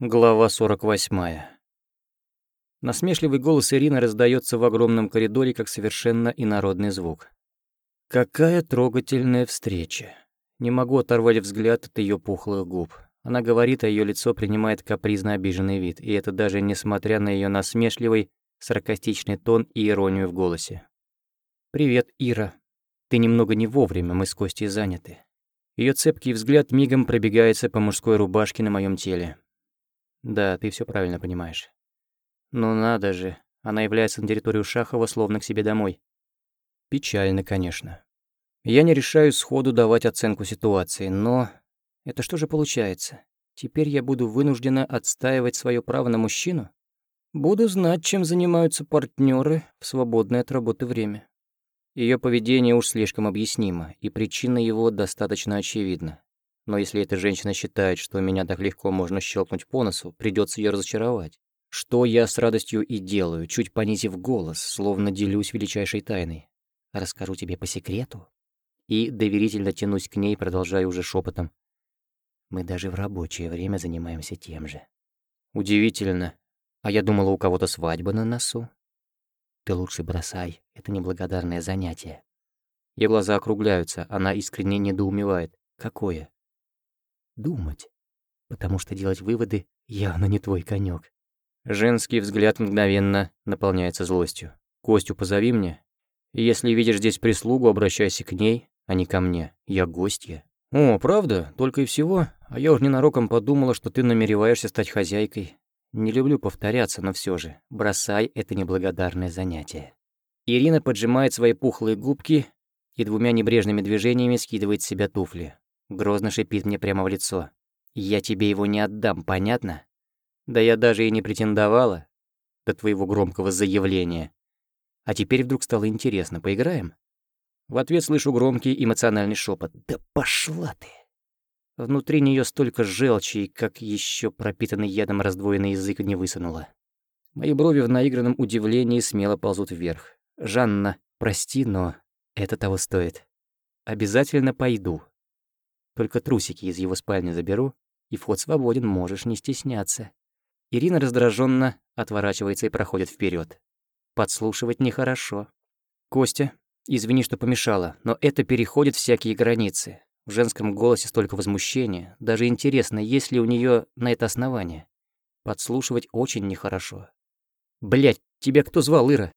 Глава 48. Насмешливый голос Ирины раздается в огромном коридоре, как совершенно инородный звук. Какая трогательная встреча. Не могу оторвать взгляд от ее пухлых губ. Она говорит, а ее лицо принимает капризно обиженный вид, и это даже несмотря на ее насмешливый, саркастичный тон и иронию в голосе. «Привет, Ира. Ты немного не вовремя, мы с Костей заняты». Ее цепкий взгляд мигом пробегается по мужской рубашке на моем теле. Да, ты все правильно понимаешь. Ну надо же, она является на территорию Шахова словно к себе домой. Печально, конечно. Я не решаюсь сходу давать оценку ситуации, но... Это что же получается? Теперь я буду вынуждена отстаивать свое право на мужчину? Буду знать, чем занимаются партнеры в свободное от работы время. Ее поведение уж слишком объяснимо, и причина его достаточно очевидна. Но если эта женщина считает, что меня так легко можно щелкнуть по носу, придется ее разочаровать. Что я с радостью и делаю, чуть понизив голос, словно делюсь величайшей тайной. Расскажу тебе по секрету. И доверительно тянусь к ней, продолжая уже шепотом. Мы даже в рабочее время занимаемся тем же. Удивительно. А я думала, у кого-то свадьба на носу. Ты лучше бросай, это неблагодарное занятие. Ее глаза округляются, она искренне недоумевает. Какое? Думать, потому что делать выводы явно не твой конек. Женский взгляд мгновенно наполняется злостью. «Костю позови мне. Если видишь здесь прислугу, обращайся к ней, а не ко мне. Я гостья». «О, правда? Только и всего? А я уж ненароком подумала, что ты намереваешься стать хозяйкой. Не люблю повторяться, но все же, бросай это неблагодарное занятие». Ирина поджимает свои пухлые губки и двумя небрежными движениями скидывает с себя туфли. Грозно шипит мне прямо в лицо. «Я тебе его не отдам, понятно? Да я даже и не претендовала до твоего громкого заявления. А теперь вдруг стало интересно, поиграем?» В ответ слышу громкий эмоциональный шепот. «Да пошла ты!» Внутри нее столько желчи, как еще пропитанный ядом раздвоенный язык не высунула. Мои брови в наигранном удивлении смело ползут вверх. «Жанна, прости, но это того стоит. Обязательно пойду, только трусики из его спальни заберу, и вход свободен, можешь не стесняться». Ирина раздраженно отворачивается и проходит вперед. Подслушивать нехорошо. «Костя, извини, что помешала, но это переходит всякие границы. В женском голосе столько возмущения. Даже интересно, есть ли у нее на это основание. Подслушивать очень нехорошо. Блять, тебя кто звал, Ира?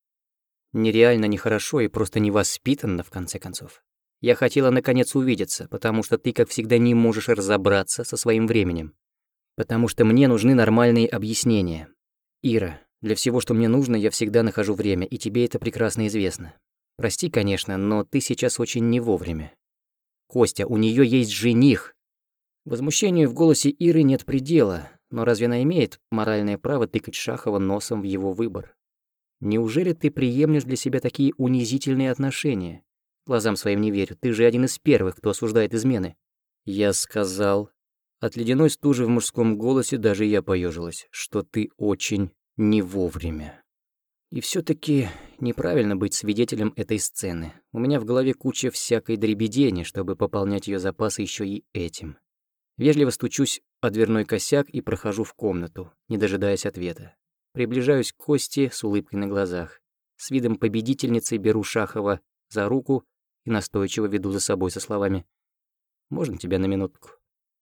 Нереально нехорошо и просто невоспитанно, в конце концов. Я хотела наконец увидеться, потому что ты, как всегда, не можешь разобраться со своим временем. Потому что мне нужны нормальные объяснения. Ира, для всего, что мне нужно, я всегда нахожу время, и тебе это прекрасно известно. Прости, конечно, но ты сейчас очень не вовремя. Костя, у нее есть жених. Возмущению в голосе Иры нет предела, но разве она имеет моральное право тыкать Шахова носом в его выбор? Неужели ты приемлешь для себя такие унизительные отношения? Глазам своим не верю. Ты же один из первых, кто осуждает измены. Я сказал. От ледяной стужи в мужском голосе даже я поежилась, что ты очень не вовремя. И все таки неправильно быть свидетелем этой сцены. У меня в голове куча всякой дребедени, чтобы пополнять ее запасы еще и этим. Вежливо стучусь о дверной косяк и прохожу в комнату, не дожидаясь ответа. Приближаюсь к Косте с улыбкой на глазах. С видом победительницы беру Шахова за руку и настойчиво веду за собой со словами «Можно тебя на минутку?»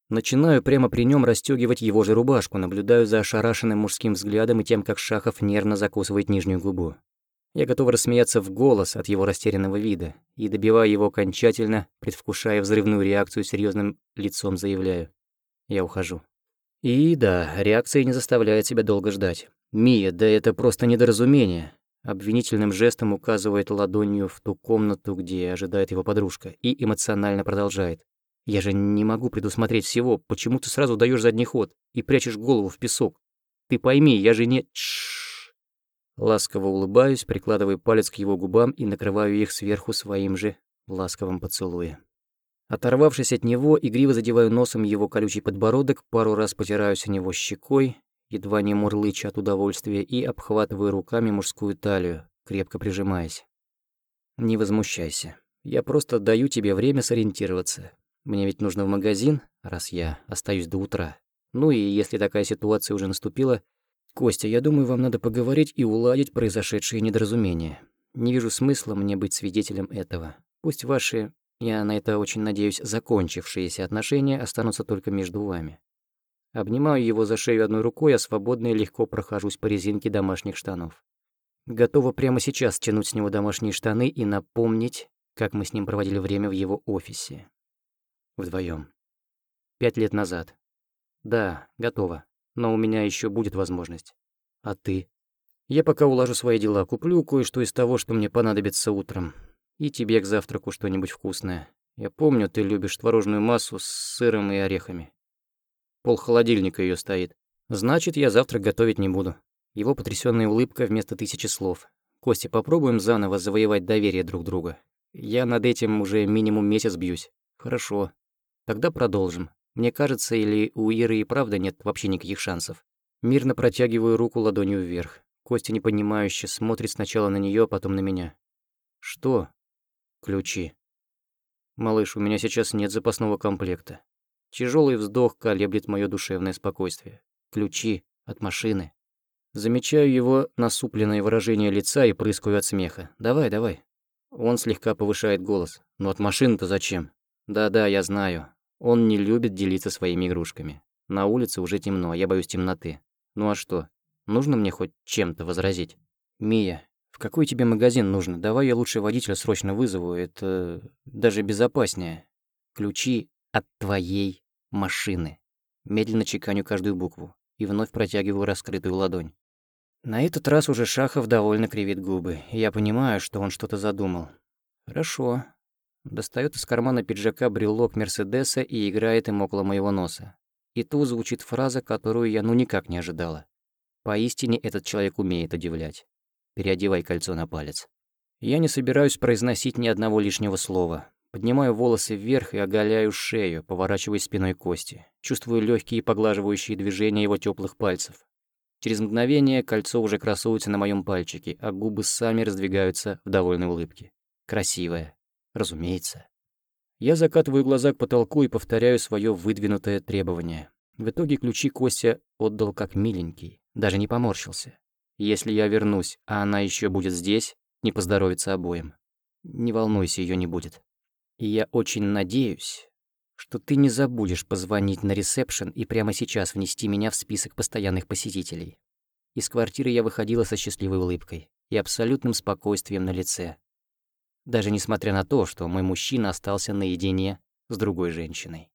Начинаю прямо при нем расстегивать его же рубашку, наблюдаю за ошарашенным мужским взглядом и тем, как Шахов нервно закусывает нижнюю губу. Я готов рассмеяться в голос от его растерянного вида и, добивая его окончательно, предвкушая взрывную реакцию, серьезным лицом заявляю. Я ухожу. И да, реакция не заставляет себя долго ждать. «Мия, да это просто недоразумение. Обвинительным жестом указывает ладонью в ту комнату, где ожидает его подружка, и эмоционально продолжает. «Я же не могу предусмотреть всего. Почему ты сразу даешь задний ход и прячешь голову в песок? Ты пойми, я же не...» Тш Ласково улыбаюсь, прикладываю палец к его губам и накрываю их сверху своим же ласковым поцелуем. Оторвавшись от него, игриво задеваю носом его колючий подбородок, пару раз потираюсь о него щекой, едва не мурлыча от удовольствия, и обхватываю руками мужскую талию, крепко прижимаясь. «Не возмущайся. Я просто даю тебе время сориентироваться. Мне ведь нужно в магазин, раз я остаюсь до утра. Ну и если такая ситуация уже наступила, Костя, я думаю, вам надо поговорить и уладить произошедшие недоразумения. Не вижу смысла мне быть свидетелем этого. Пусть ваши, я на это очень надеюсь, закончившиеся отношения останутся только между вами. Обнимаю его за шею одной рукой, а свободно и легко прохожусь по резинке домашних штанов. Готова прямо сейчас стянуть с него домашние штаны и напомнить, как мы с ним проводили время в его офисе. Вдвоем. Пять лет назад. Да, готова. Но у меня еще будет возможность. А ты? Я пока улажу свои дела, куплю кое-что из того, что мне понадобится утром. И тебе к завтраку что-нибудь вкусное. Я помню, ты любишь творожную массу с сыром и орехами. Пол холодильника ее стоит. Значит, я завтра готовить не буду. Его потрясённая улыбка вместо тысячи слов. Костя, попробуем заново завоевать доверие друг друга. Я над этим уже минимум месяц бьюсь. Хорошо. Тогда продолжим. Мне кажется, или у Иры и правда нет вообще никаких шансов. Мирно протягиваю руку ладонью вверх. Костя непонимающе смотрит сначала на неё, а потом на меня. Что? Ключи. Малыш, у меня сейчас нет запасного комплекта. Тяжелый вздох колеблет мое душевное спокойствие. Ключи от машины. Замечаю его насупленное выражение лица и прыскаю от смеха. «Давай, давай». Он слегка повышает голос. «Но от машины-то зачем?» «Да-да, я знаю. Он не любит делиться своими игрушками. На улице уже темно, я боюсь темноты. Ну а что? Нужно мне хоть чем-то возразить?» «Мия, в какой тебе магазин нужно? Давай я лучше водителя срочно вызову, это даже безопаснее. Ключи от твоей машины. Медленно чеканю каждую букву и вновь протягиваю раскрытую ладонь. На этот раз уже Шахов довольно кривит губы, и я понимаю, что он что-то задумал. Хорошо. Достает из кармана пиджака брелок Мерседеса и играет им около моего носа. И тут звучит фраза, которую я ну никак не ожидала. Поистине этот человек умеет удивлять. Переодевай кольцо на палец. Я не собираюсь произносить ни одного лишнего слова. Поднимаю волосы вверх и оголяю шею, поворачиваясь спиной кости. Чувствую легкие поглаживающие движения его теплых пальцев. Через мгновение кольцо уже красуется на моем пальчике, а губы сами раздвигаются в довольной улыбке. Красивая. Разумеется. Я закатываю глаза к потолку и повторяю свое выдвинутое требование. В итоге ключи Костя отдал как миленький, даже не поморщился. Если я вернусь, а она еще будет здесь, не поздоровится обоим. Не волнуйся, ее не будет. И я очень надеюсь, что ты не забудешь позвонить на ресепшн и прямо сейчас внести меня в список постоянных посетителей. Из квартиры я выходила со счастливой улыбкой и абсолютным спокойствием на лице. Даже несмотря на то, что мой мужчина остался наедине с другой женщиной.